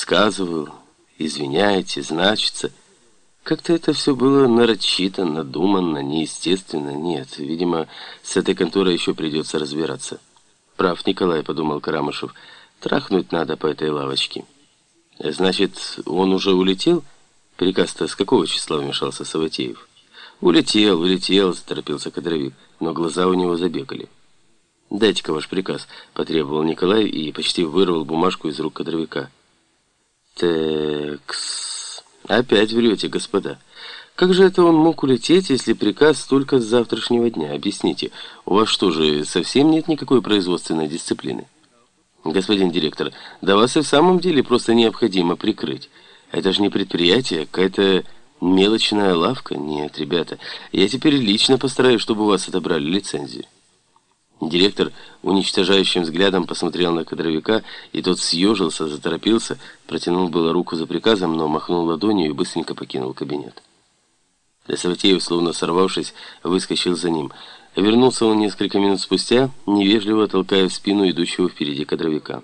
сказывал, извиняйте, значится. Как-то это все было нарочито, надуманно, неестественно. Нет, видимо, с этой конторой еще придется разбираться. Прав Николай, подумал Карамышев, трахнуть надо по этой лавочке. Значит, он уже улетел? Приказ-то с какого числа вмешался Саватеев? Улетел, улетел, заторопился кадровик, но глаза у него забегали. «Дайте-ка ваш приказ», — потребовал Николай и почти вырвал бумажку из рук кадровика. «Текс... Опять врете, господа. Как же это он мог улететь, если приказ только с завтрашнего дня? Объясните, у вас что же, совсем нет никакой производственной дисциплины?» «Господин директор, да вас и в самом деле просто необходимо прикрыть. Это же не предприятие, какая-то мелочная лавка. Нет, ребята, я теперь лично постараюсь, чтобы у вас отобрали лицензию». Директор уничтожающим взглядом посмотрел на кадровика, и тот съежился, заторопился, протянул было руку за приказом, но махнул ладонью и быстренько покинул кабинет. Саватеев, словно сорвавшись, выскочил за ним. Вернулся он несколько минут спустя, невежливо толкая в спину идущего впереди кадровика.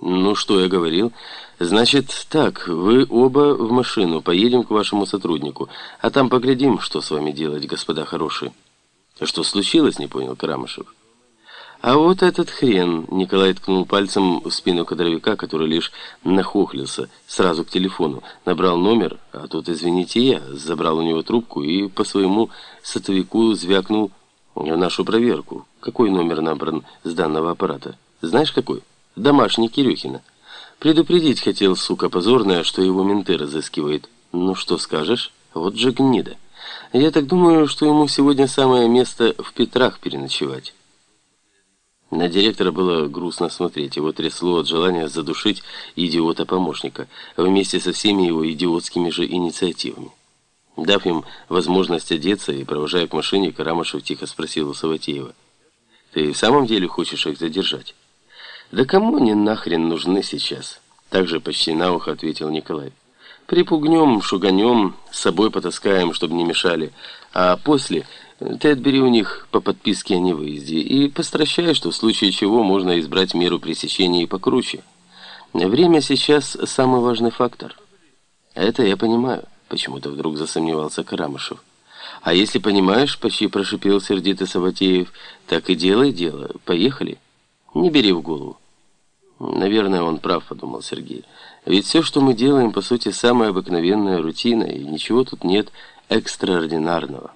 «Ну, что я говорил? Значит, так, вы оба в машину, поедем к вашему сотруднику, а там поглядим, что с вами делать, господа хорошие». «Что случилось?» — не понял Карамышев. «А вот этот хрен!» — Николай ткнул пальцем в спину кадровика, который лишь нахохлился, сразу к телефону. Набрал номер, а тут, извините, я забрал у него трубку и по своему сотовику звякнул нашу проверку. Какой номер набран с данного аппарата? Знаешь, какой? Домашний Кирюхина. Предупредить хотел, сука позорная, что его менты разыскивают. Ну что скажешь? Вот же гнида. Я так думаю, что ему сегодня самое место в Петрах переночевать. На директора было грустно смотреть, его трясло от желания задушить идиота-помощника, вместе со всеми его идиотскими же инициативами. Дав им возможность одеться и провожая к машине, Карамышев тихо спросил у Саватеева, «Ты в самом деле хочешь их задержать?» «Да кому они нахрен нужны сейчас?» Также почти на ухо ответил Николай. Припугнем, шуганем, с собой потаскаем, чтобы не мешали. А после ты отбери у них по подписке о невыезде и постращай, что в случае чего можно избрать меру пресечения и покруче. Время сейчас самый важный фактор. Это я понимаю, почему-то вдруг засомневался Карамышев. А если понимаешь, почти прошипел сердитый Саватеев, так и делай дело. Поехали. Не бери в голову. Наверное, он прав, подумал Сергей. Ведь все, что мы делаем, по сути, самая обыкновенная рутина, и ничего тут нет экстраординарного.